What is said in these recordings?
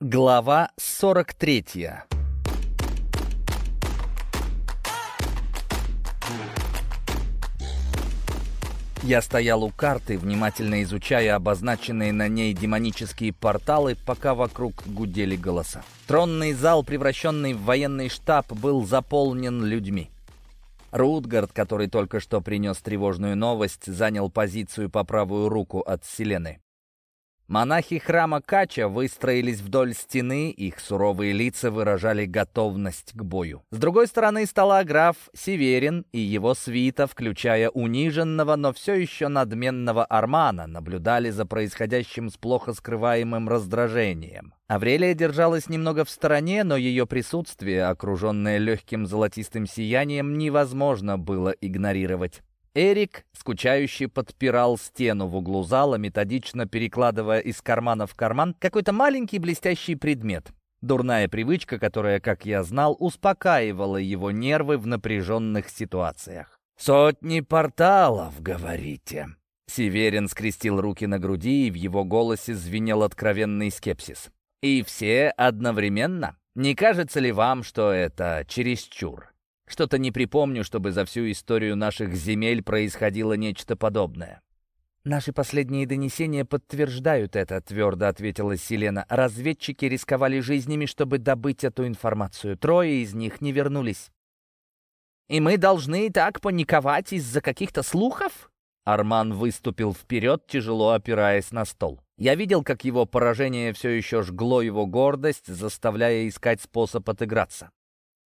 Глава 43 Я стоял у карты, внимательно изучая обозначенные на ней демонические порталы, пока вокруг гудели голоса. Тронный зал, превращенный в военный штаб, был заполнен людьми. Рутгард, который только что принес тревожную новость, занял позицию по правую руку от Селены. Монахи храма Кача выстроились вдоль стены, их суровые лица выражали готовность к бою. С другой стороны стола граф Северин и его свита, включая униженного, но все еще надменного Армана, наблюдали за происходящим с плохо скрываемым раздражением. Аврелия держалась немного в стороне, но ее присутствие, окруженное легким золотистым сиянием, невозможно было игнорировать. Эрик, скучающе подпирал стену в углу зала, методично перекладывая из кармана в карман какой-то маленький блестящий предмет. Дурная привычка, которая, как я знал, успокаивала его нервы в напряженных ситуациях. «Сотни порталов, говорите?» Северин скрестил руки на груди, и в его голосе звенел откровенный скепсис. «И все одновременно? Не кажется ли вам, что это чересчур?» Что-то не припомню, чтобы за всю историю наших земель происходило нечто подобное. «Наши последние донесения подтверждают это», — твердо ответила Селена. «Разведчики рисковали жизнями, чтобы добыть эту информацию. Трое из них не вернулись». «И мы должны так паниковать из-за каких-то слухов?» Арман выступил вперед, тяжело опираясь на стол. Я видел, как его поражение все еще жгло его гордость, заставляя искать способ отыграться.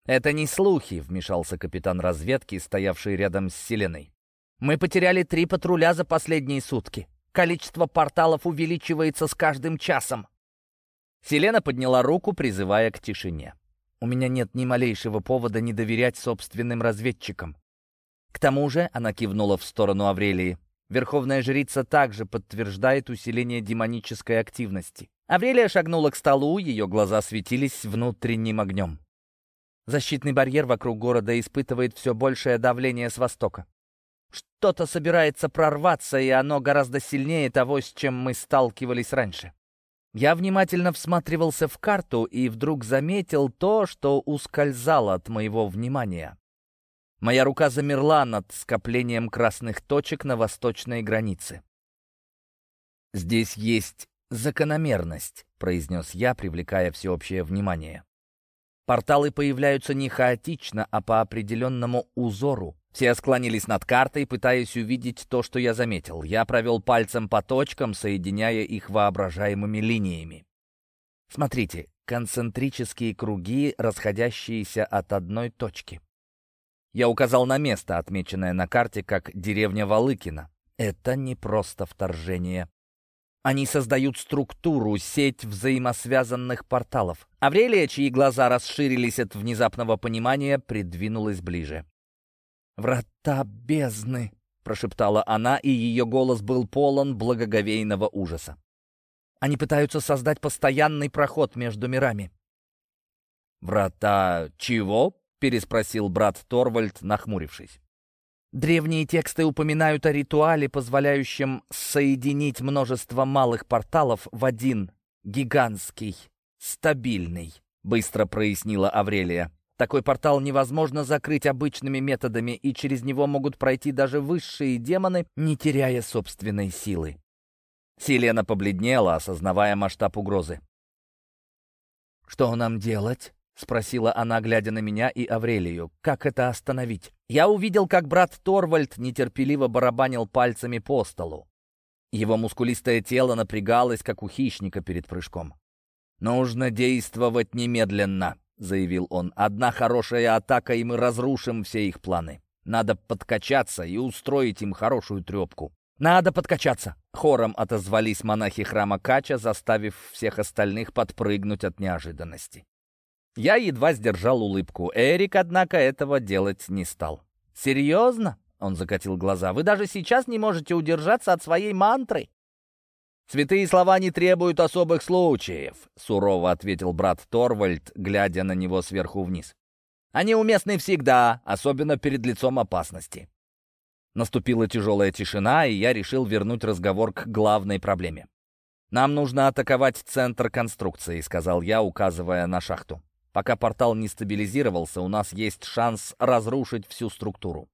«Это не слухи», — вмешался капитан разведки, стоявший рядом с Селеной. «Мы потеряли три патруля за последние сутки. Количество порталов увеличивается с каждым часом». Селена подняла руку, призывая к тишине. «У меня нет ни малейшего повода не доверять собственным разведчикам». К тому же она кивнула в сторону Аврелии. Верховная жрица также подтверждает усиление демонической активности. Аврелия шагнула к столу, ее глаза светились внутренним огнем. Защитный барьер вокруг города испытывает все большее давление с востока. Что-то собирается прорваться, и оно гораздо сильнее того, с чем мы сталкивались раньше. Я внимательно всматривался в карту и вдруг заметил то, что ускользало от моего внимания. Моя рука замерла над скоплением красных точек на восточной границе. «Здесь есть закономерность», — произнес я, привлекая всеобщее внимание. Порталы появляются не хаотично, а по определенному узору. Все склонились над картой, пытаясь увидеть то, что я заметил. Я провел пальцем по точкам, соединяя их воображаемыми линиями. Смотрите, концентрические круги, расходящиеся от одной точки. Я указал на место, отмеченное на карте как деревня Валыкина. Это не просто вторжение. Они создают структуру, сеть взаимосвязанных порталов. Аврелия, чьи глаза расширились от внезапного понимания, придвинулась ближе. «Врата бездны!» — прошептала она, и ее голос был полон благоговейного ужаса. «Они пытаются создать постоянный проход между мирами». «Врата чего?» — переспросил брат Торвальд, нахмурившись. Древние тексты упоминают о ритуале, позволяющем соединить множество малых порталов в один гигантский, стабильный, быстро прояснила Аврелия. Такой портал невозможно закрыть обычными методами, и через него могут пройти даже высшие демоны, не теряя собственной силы. Селена побледнела, осознавая масштаб угрозы. «Что нам делать?» — спросила она, глядя на меня и Аврелию. «Как это остановить?» Я увидел, как брат Торвальд нетерпеливо барабанил пальцами по столу. Его мускулистое тело напрягалось, как у хищника перед прыжком. «Нужно действовать немедленно», — заявил он. «Одна хорошая атака, и мы разрушим все их планы. Надо подкачаться и устроить им хорошую трепку». «Надо подкачаться!» — хором отозвались монахи храма Кача, заставив всех остальных подпрыгнуть от неожиданности. Я едва сдержал улыбку. Эрик, однако, этого делать не стал. «Серьезно?» — он закатил глаза. «Вы даже сейчас не можете удержаться от своей мантры?» «Святые слова не требуют особых случаев», — сурово ответил брат Торвальд, глядя на него сверху вниз. «Они уместны всегда, особенно перед лицом опасности». Наступила тяжелая тишина, и я решил вернуть разговор к главной проблеме. «Нам нужно атаковать центр конструкции», — сказал я, указывая на шахту. «Пока портал не стабилизировался, у нас есть шанс разрушить всю структуру.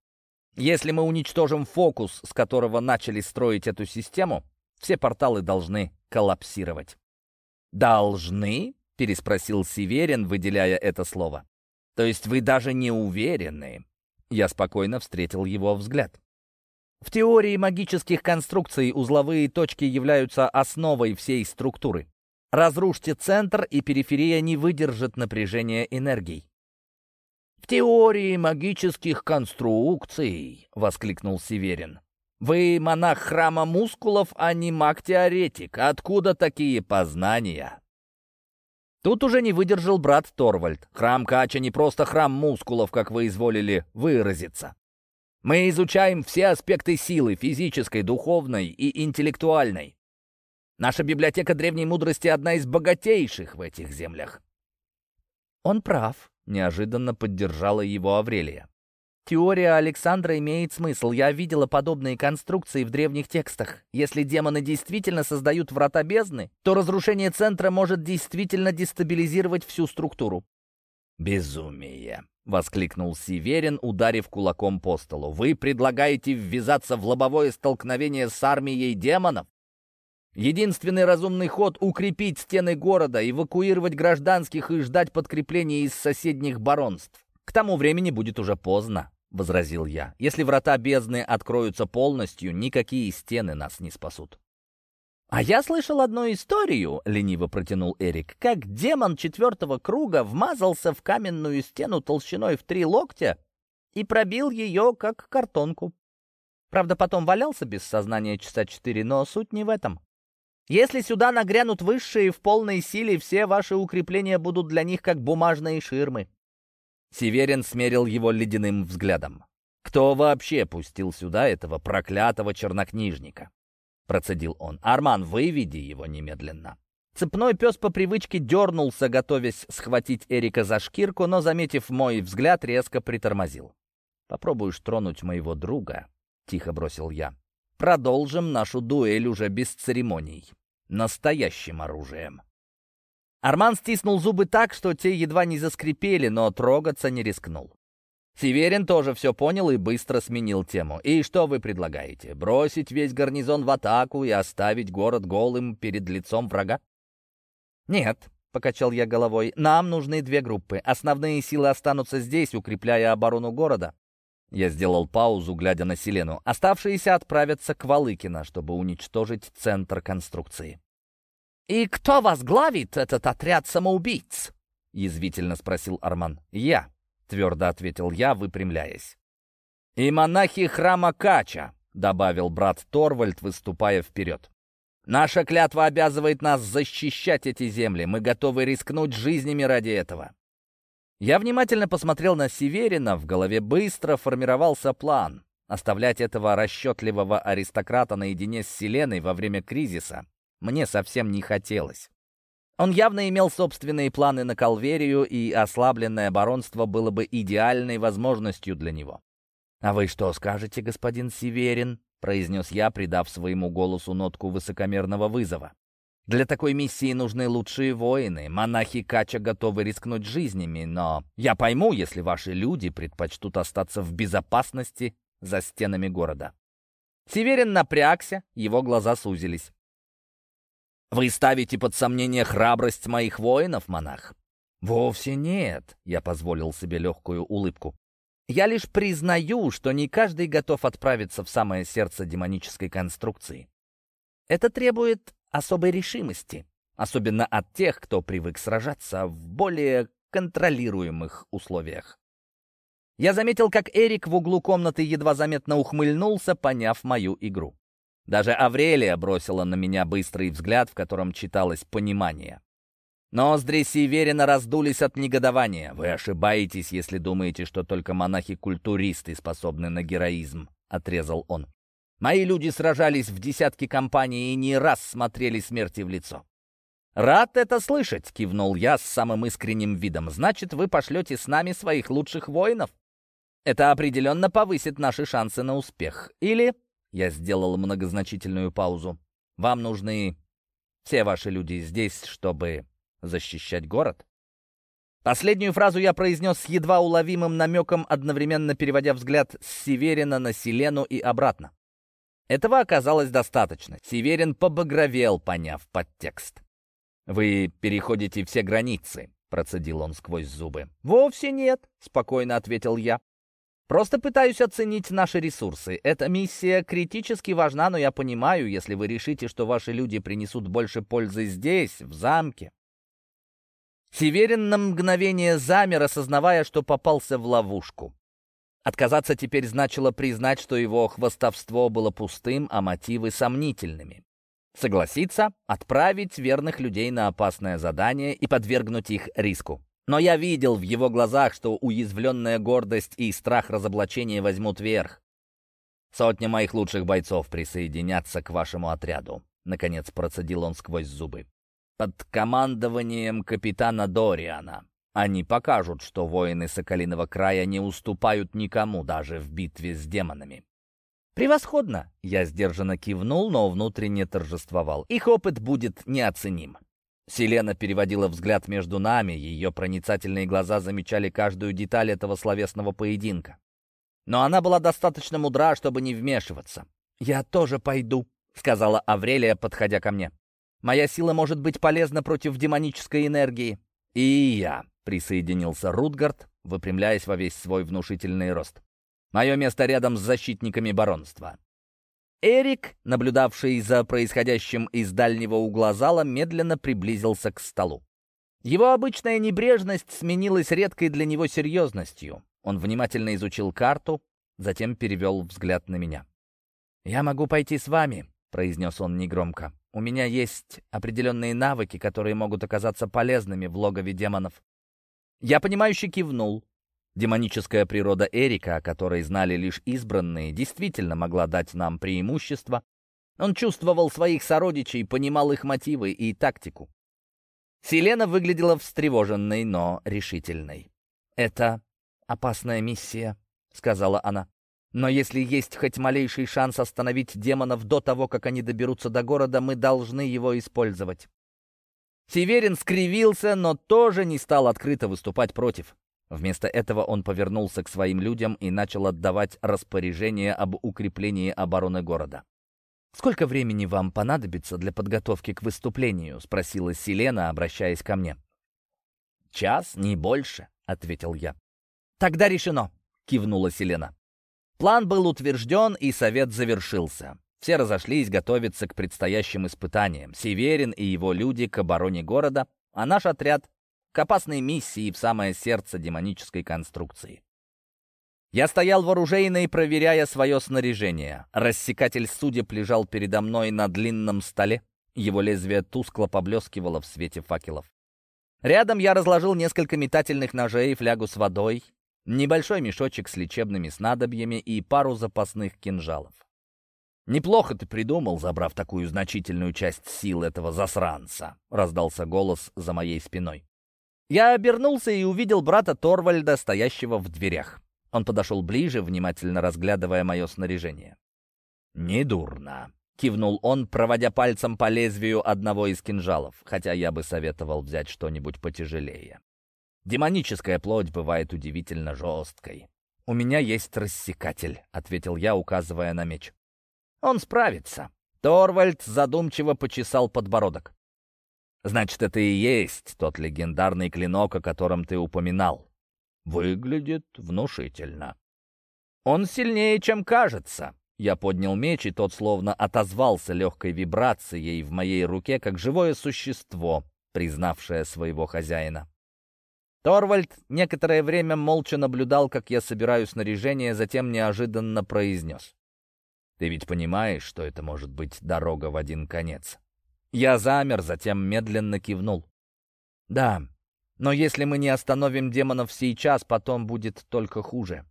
Если мы уничтожим фокус, с которого начали строить эту систему, все порталы должны коллапсировать». «Должны?» — переспросил Северин, выделяя это слово. «То есть вы даже не уверены?» Я спокойно встретил его взгляд. В теории магических конструкций узловые точки являются основой всей структуры. Разрушьте центр, и периферия не выдержит напряжения энергий. «В теории магических конструкций!» — воскликнул Северин. «Вы монах храма мускулов, а не маг-теоретик. Откуда такие познания?» Тут уже не выдержал брат Торвальд. Храм Кача не просто храм мускулов, как вы изволили выразиться. Мы изучаем все аспекты силы, физической, духовной и интеллектуальной. Наша библиотека древней мудрости одна из богатейших в этих землях. Он прав, неожиданно поддержала его Аврелия. Теория Александра имеет смысл. Я видела подобные конструкции в древних текстах. Если демоны действительно создают врата бездны, то разрушение центра может действительно дестабилизировать всю структуру. «Безумие!» — воскликнул Северин, ударив кулаком по столу. «Вы предлагаете ввязаться в лобовое столкновение с армией демонов? Единственный разумный ход — укрепить стены города, эвакуировать гражданских и ждать подкрепления из соседних баронств. К тому времени будет уже поздно, — возразил я. Если врата бездны откроются полностью, никакие стены нас не спасут. «А я слышал одну историю», — лениво протянул Эрик, «как демон четвертого круга вмазался в каменную стену толщиной в три локтя и пробил ее, как картонку. Правда, потом валялся без сознания часа четыре, но суть не в этом. Если сюда нагрянут высшие в полной силе, все ваши укрепления будут для них как бумажные ширмы». Северин смерил его ледяным взглядом. «Кто вообще пустил сюда этого проклятого чернокнижника?» Процедил он. «Арман, выведи его немедленно». Цепной пес по привычке дернулся, готовясь схватить Эрика за шкирку, но, заметив мой взгляд, резко притормозил. «Попробуешь тронуть моего друга?» — тихо бросил я. «Продолжим нашу дуэль уже без церемоний» настоящим оружием. Арман стиснул зубы так, что те едва не заскрипели, но трогаться не рискнул. Северин тоже все понял и быстро сменил тему. «И что вы предлагаете? Бросить весь гарнизон в атаку и оставить город голым перед лицом врага?» «Нет», — покачал я головой, — «нам нужны две группы. Основные силы останутся здесь, укрепляя оборону города. Я сделал паузу, глядя на Селену. Оставшиеся отправятся к Валыкино, чтобы уничтожить центр конструкции. «И кто возглавит этот отряд самоубийц?» — язвительно спросил Арман. «Я», — твердо ответил я, выпрямляясь. «И монахи храма Кача», — добавил брат Торвальд, выступая вперед. «Наша клятва обязывает нас защищать эти земли. Мы готовы рискнуть жизнями ради этого. Я внимательно посмотрел на Северина, в голове быстро формировался план. Оставлять этого расчетливого аристократа наедине с Селеной во время кризиса мне совсем не хотелось. Он явно имел собственные планы на Калверию, и ослабленное баронство было бы идеальной возможностью для него. «А вы что скажете, господин Северин?» — произнес я, придав своему голосу нотку высокомерного вызова. Для такой миссии нужны лучшие воины. Монахи Кача готовы рискнуть жизнями, но я пойму, если ваши люди предпочтут остаться в безопасности за стенами города. Северин напрягся, его глаза сузились. «Вы ставите под сомнение храбрость моих воинов, монах?» «Вовсе нет», — я позволил себе легкую улыбку. «Я лишь признаю, что не каждый готов отправиться в самое сердце демонической конструкции. Это требует особой решимости, особенно от тех, кто привык сражаться в более контролируемых условиях. Я заметил, как Эрик в углу комнаты едва заметно ухмыльнулся, поняв мою игру. Даже Аврелия бросила на меня быстрый взгляд, в котором читалось понимание. Ноздри Северина раздулись от негодования. «Вы ошибаетесь, если думаете, что только монахи-культуристы способны на героизм», — отрезал он. Мои люди сражались в десятки компаний и не раз смотрели смерти в лицо. «Рад это слышать», — кивнул я с самым искренним видом. «Значит, вы пошлете с нами своих лучших воинов? Это определенно повысит наши шансы на успех. Или...» — я сделал многозначительную паузу. «Вам нужны Все ваши люди здесь, чтобы защищать город?» Последнюю фразу я произнес с едва уловимым намеком, одновременно переводя взгляд с Северина на Селену и обратно. Этого оказалось достаточно. Северин побагровел, поняв подтекст. «Вы переходите все границы», — процедил он сквозь зубы. «Вовсе нет», — спокойно ответил я. «Просто пытаюсь оценить наши ресурсы. Эта миссия критически важна, но я понимаю, если вы решите, что ваши люди принесут больше пользы здесь, в замке, Северин на мгновение замер, осознавая, что попался в ловушку. Отказаться теперь значило признать, что его хвостовство было пустым, а мотивы сомнительными. Согласиться, отправить верных людей на опасное задание и подвергнуть их риску. Но я видел в его глазах, что уязвленная гордость и страх разоблачения возьмут верх. «Сотня моих лучших бойцов присоединятся к вашему отряду», — наконец процедил он сквозь зубы под командованием капитана Дориана. Они покажут, что воины Соколиного края не уступают никому, даже в битве с демонами. «Превосходно!» — я сдержанно кивнул, но внутренне торжествовал. «Их опыт будет неоценим». Селена переводила взгляд между нами, ее проницательные глаза замечали каждую деталь этого словесного поединка. Но она была достаточно мудра, чтобы не вмешиваться. «Я тоже пойду», — сказала Аврелия, подходя ко мне. Моя сила может быть полезна против демонической энергии. И я, присоединился Рутгард, выпрямляясь во весь свой внушительный рост. Мое место рядом с защитниками баронства. Эрик, наблюдавший за происходящим из дальнего угла зала, медленно приблизился к столу. Его обычная небрежность сменилась редкой для него серьезностью. Он внимательно изучил карту, затем перевел взгляд на меня. «Я могу пойти с вами», — произнес он негромко. У меня есть определенные навыки, которые могут оказаться полезными в логове демонов. Я понимающе кивнул. Демоническая природа Эрика, о которой знали лишь избранные, действительно могла дать нам преимущество. Он чувствовал своих сородичей, понимал их мотивы и тактику. Селена выглядела встревоженной, но решительной. «Это опасная миссия», — сказала она. Но если есть хоть малейший шанс остановить демонов до того, как они доберутся до города, мы должны его использовать. Северин скривился, но тоже не стал открыто выступать против. Вместо этого он повернулся к своим людям и начал отдавать распоряжение об укреплении обороны города. «Сколько времени вам понадобится для подготовки к выступлению?» — спросила Селена, обращаясь ко мне. «Час, не больше», — ответил я. «Тогда решено», — кивнула Селена. План был утвержден, и совет завершился. Все разошлись готовиться к предстоящим испытаниям. Северин и его люди к обороне города, а наш отряд — к опасной миссии в самое сердце демонической конструкции. Я стоял вооружейный, проверяя свое снаряжение. Рассекатель судеб лежал передо мной на длинном столе. Его лезвие тускло поблескивало в свете факелов. Рядом я разложил несколько метательных ножей, флягу с водой, небольшой мешочек с лечебными снадобьями и пару запасных кинжалов. «Неплохо ты придумал, забрав такую значительную часть сил этого засранца», — раздался голос за моей спиной. Я обернулся и увидел брата Торвальда, стоящего в дверях. Он подошел ближе, внимательно разглядывая мое снаряжение. «Недурно», — кивнул он, проводя пальцем по лезвию одного из кинжалов, хотя я бы советовал взять что-нибудь потяжелее. Демоническая плоть бывает удивительно жесткой. «У меня есть рассекатель», — ответил я, указывая на меч. «Он справится». Торвальд задумчиво почесал подбородок. «Значит, это и есть тот легендарный клинок, о котором ты упоминал. Выглядит внушительно». «Он сильнее, чем кажется». Я поднял меч, и тот словно отозвался легкой вибрацией в моей руке, как живое существо, признавшее своего хозяина. Торвальд некоторое время молча наблюдал, как я собираю снаряжение, затем неожиданно произнес. «Ты ведь понимаешь, что это может быть дорога в один конец?» Я замер, затем медленно кивнул. «Да, но если мы не остановим демонов сейчас, потом будет только хуже».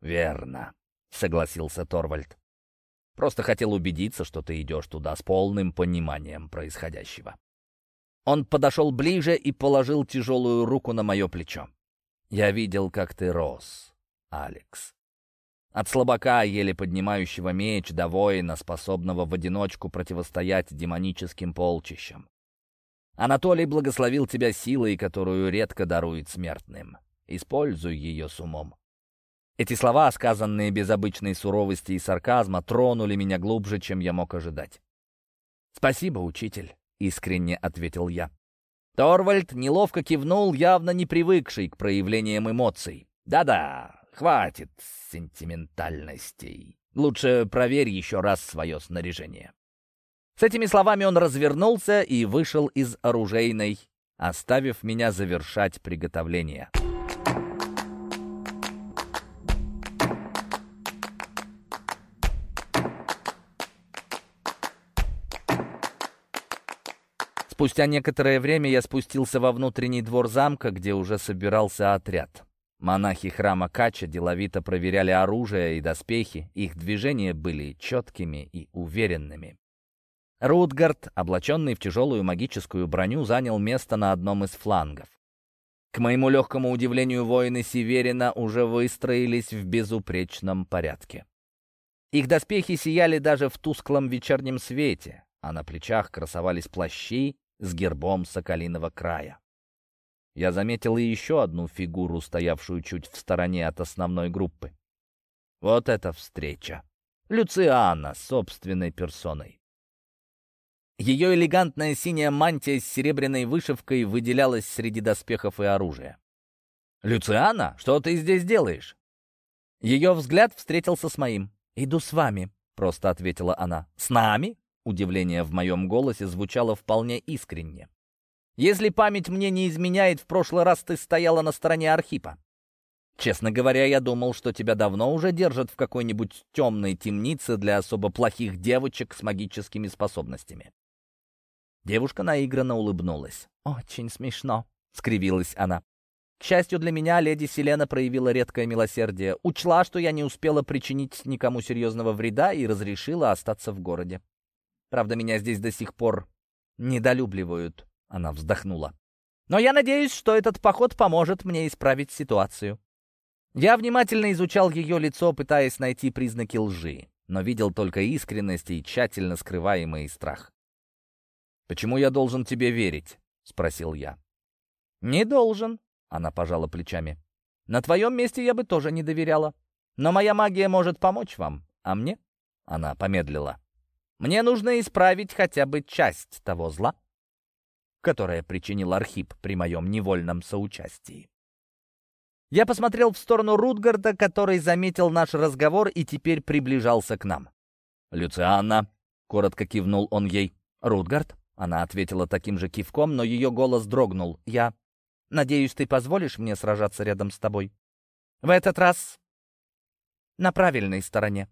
«Верно», — согласился Торвальд. «Просто хотел убедиться, что ты идешь туда с полным пониманием происходящего». Он подошел ближе и положил тяжелую руку на мое плечо. «Я видел, как ты рос, Алекс. От слабака, еле поднимающего меч, до воина, способного в одиночку противостоять демоническим полчищам. Анатолий благословил тебя силой, которую редко дарует смертным. Используй ее с умом. Эти слова, сказанные без обычной суровости и сарказма, тронули меня глубже, чем я мог ожидать. «Спасибо, учитель», — искренне ответил я. Торвальд неловко кивнул, явно не привыкший к проявлениям эмоций. «Да-да, хватит сентиментальностей. Лучше проверь еще раз свое снаряжение». С этими словами он развернулся и вышел из оружейной, оставив меня завершать приготовление. Спустя некоторое время я спустился во внутренний двор замка, где уже собирался отряд. Монахи храма Кача деловито проверяли оружие и доспехи, их движения были четкими и уверенными. Рутгард, облаченный в тяжелую магическую броню, занял место на одном из флангов. К моему легкому удивлению, воины Северина уже выстроились в безупречном порядке. Их доспехи сияли даже в тусклом вечернем свете, а на плечах красовались плащи с гербом Соколиного края. Я заметил и еще одну фигуру, стоявшую чуть в стороне от основной группы. Вот эта встреча. Люциана собственной персоной. Ее элегантная синяя мантия с серебряной вышивкой выделялась среди доспехов и оружия. «Люциана, что ты здесь делаешь?» Ее взгляд встретился с моим. «Иду с вами», — просто ответила она. «С нами?» Удивление в моем голосе звучало вполне искренне. «Если память мне не изменяет, в прошлый раз ты стояла на стороне Архипа. Честно говоря, я думал, что тебя давно уже держат в какой-нибудь темной темнице для особо плохих девочек с магическими способностями». Девушка наигранно улыбнулась. «Очень смешно», — скривилась она. К счастью для меня, леди Селена проявила редкое милосердие, учла, что я не успела причинить никому серьезного вреда и разрешила остаться в городе. Правда, меня здесь до сих пор недолюбливают. Она вздохнула. Но я надеюсь, что этот поход поможет мне исправить ситуацию. Я внимательно изучал ее лицо, пытаясь найти признаки лжи, но видел только искренность и тщательно скрываемый страх. «Почему я должен тебе верить?» — спросил я. «Не должен», — она пожала плечами. «На твоем месте я бы тоже не доверяла. Но моя магия может помочь вам, а мне?» Она помедлила. Мне нужно исправить хотя бы часть того зла, которое причинил Архип при моем невольном соучастии. Я посмотрел в сторону Рутгарда, который заметил наш разговор и теперь приближался к нам. «Люцианна», — коротко кивнул он ей. «Рутгард?» — она ответила таким же кивком, но ее голос дрогнул. «Я надеюсь, ты позволишь мне сражаться рядом с тобой? В этот раз на правильной стороне».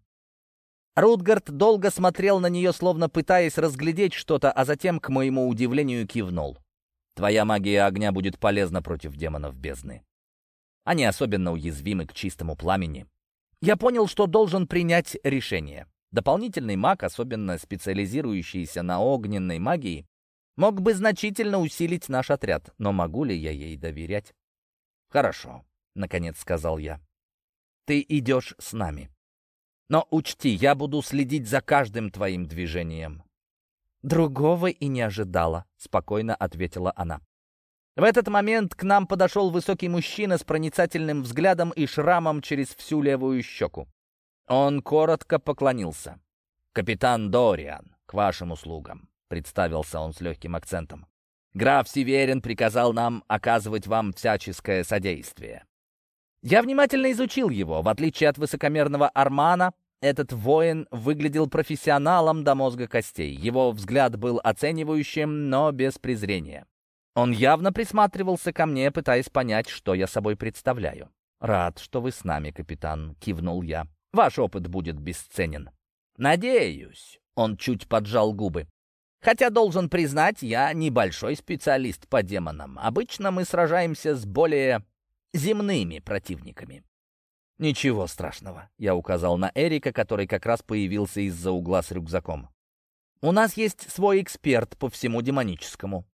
Рутгард долго смотрел на нее, словно пытаясь разглядеть что-то, а затем, к моему удивлению, кивнул. «Твоя магия огня будет полезна против демонов бездны. Они особенно уязвимы к чистому пламени. Я понял, что должен принять решение. Дополнительный маг, особенно специализирующийся на огненной магии, мог бы значительно усилить наш отряд, но могу ли я ей доверять? «Хорошо», — наконец сказал я. «Ты идешь с нами». Но учти, я буду следить за каждым твоим движением». «Другого и не ожидала», — спокойно ответила она. В этот момент к нам подошел высокий мужчина с проницательным взглядом и шрамом через всю левую щеку. Он коротко поклонился. «Капитан Дориан, к вашим услугам», — представился он с легким акцентом. «Граф Северин приказал нам оказывать вам всяческое содействие». Я внимательно изучил его. В отличие от высокомерного Армана, этот воин выглядел профессионалом до мозга костей. Его взгляд был оценивающим, но без презрения. Он явно присматривался ко мне, пытаясь понять, что я собой представляю. «Рад, что вы с нами, капитан», — кивнул я. «Ваш опыт будет бесценен». «Надеюсь», — он чуть поджал губы. «Хотя, должен признать, я небольшой специалист по демонам. Обычно мы сражаемся с более земными противниками». «Ничего страшного», — я указал на Эрика, который как раз появился из-за угла с рюкзаком. «У нас есть свой эксперт по всему демоническому».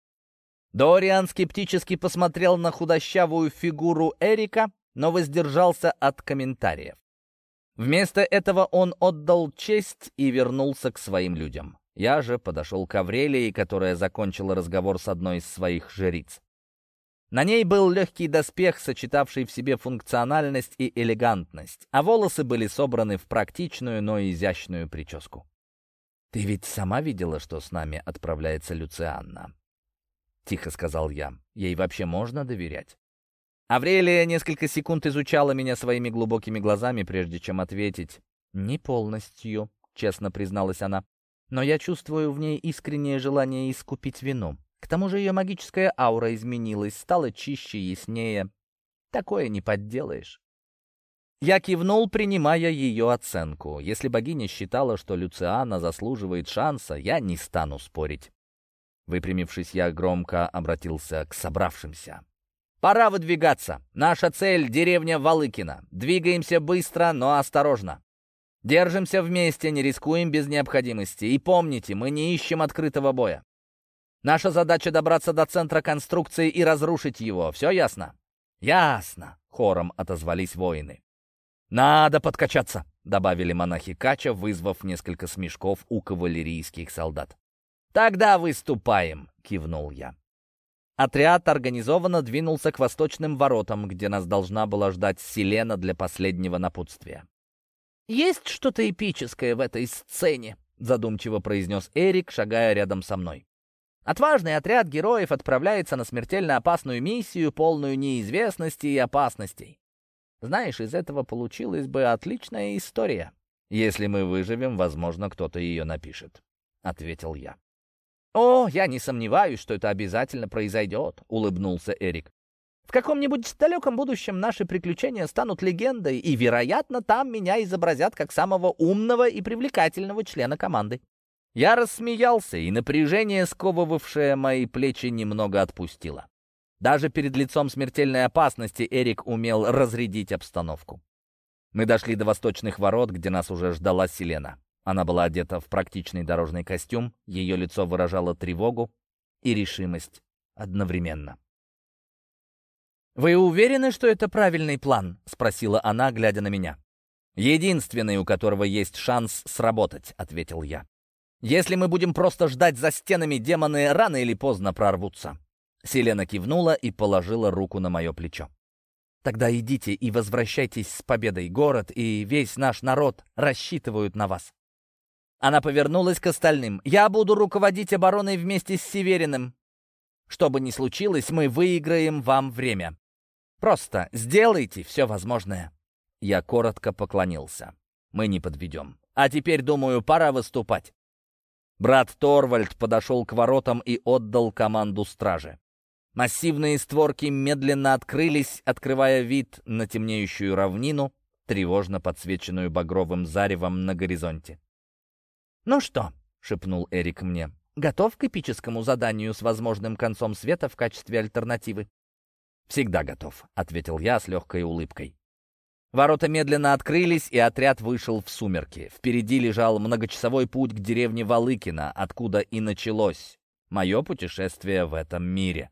Дориан скептически посмотрел на худощавую фигуру Эрика, но воздержался от комментариев. Вместо этого он отдал честь и вернулся к своим людям. Я же подошел к Аврелии, которая закончила разговор с одной из своих жриц. На ней был легкий доспех, сочетавший в себе функциональность и элегантность, а волосы были собраны в практичную, но изящную прическу. «Ты ведь сама видела, что с нами отправляется Люцианна?» — тихо сказал я. «Ей вообще можно доверять?» Аврелия несколько секунд изучала меня своими глубокими глазами, прежде чем ответить. «Не полностью», — честно призналась она но я чувствую в ней искреннее желание искупить вину. К тому же ее магическая аура изменилась, стала чище, яснее. Такое не подделаешь. Я кивнул, принимая ее оценку. Если богиня считала, что Люциана заслуживает шанса, я не стану спорить. Выпрямившись, я громко обратился к собравшимся. «Пора выдвигаться. Наша цель — деревня Валыкина. Двигаемся быстро, но осторожно. Держимся вместе, не рискуем без необходимости. И помните, мы не ищем открытого боя. Наша задача добраться до центра конструкции и разрушить его. Все ясно? Ясно, хором отозвались воины. Надо подкачаться, добавили монахи Кача, вызвав несколько смешков у кавалерийских солдат. Тогда выступаем, кивнул я. Отряд организованно двинулся к восточным воротам, где нас должна была ждать Селена для последнего напутствия. «Есть что-то эпическое в этой сцене», — задумчиво произнес Эрик, шагая рядом со мной. Отважный отряд героев отправляется на смертельно опасную миссию, полную неизвестности и опасностей. Знаешь, из этого получилась бы отличная история. Если мы выживем, возможно, кто-то ее напишет», — ответил я. «О, я не сомневаюсь, что это обязательно произойдет», — улыбнулся Эрик. В каком-нибудь далеком будущем наши приключения станут легендой, и, вероятно, там меня изобразят как самого умного и привлекательного члена команды. Я рассмеялся, и напряжение, сковывавшее мои плечи, немного отпустило. Даже перед лицом смертельной опасности Эрик умел разрядить обстановку. Мы дошли до восточных ворот, где нас уже ждала Селена. Она была одета в практичный дорожный костюм, ее лицо выражало тревогу и решимость одновременно. «Вы уверены, что это правильный план?» — спросила она, глядя на меня. «Единственный, у которого есть шанс сработать», — ответил я. «Если мы будем просто ждать за стенами, демоны рано или поздно прорвутся». Селена кивнула и положила руку на мое плечо. «Тогда идите и возвращайтесь с победой. Город и весь наш народ рассчитывают на вас». Она повернулась к остальным. «Я буду руководить обороной вместе с Севериным. Что бы ни случилось, мы выиграем вам время. Просто сделайте все возможное». Я коротко поклонился. «Мы не подведем. А теперь, думаю, пора выступать». Брат Торвальд подошел к воротам и отдал команду страже. Массивные створки медленно открылись, открывая вид на темнеющую равнину, тревожно подсвеченную багровым заревом на горизонте. «Ну что?» — шепнул Эрик мне. «Готов к эпическому заданию с возможным концом света в качестве альтернативы?» «Всегда готов», — ответил я с легкой улыбкой. Ворота медленно открылись, и отряд вышел в сумерки. Впереди лежал многочасовой путь к деревне Валыкино, откуда и началось мое путешествие в этом мире.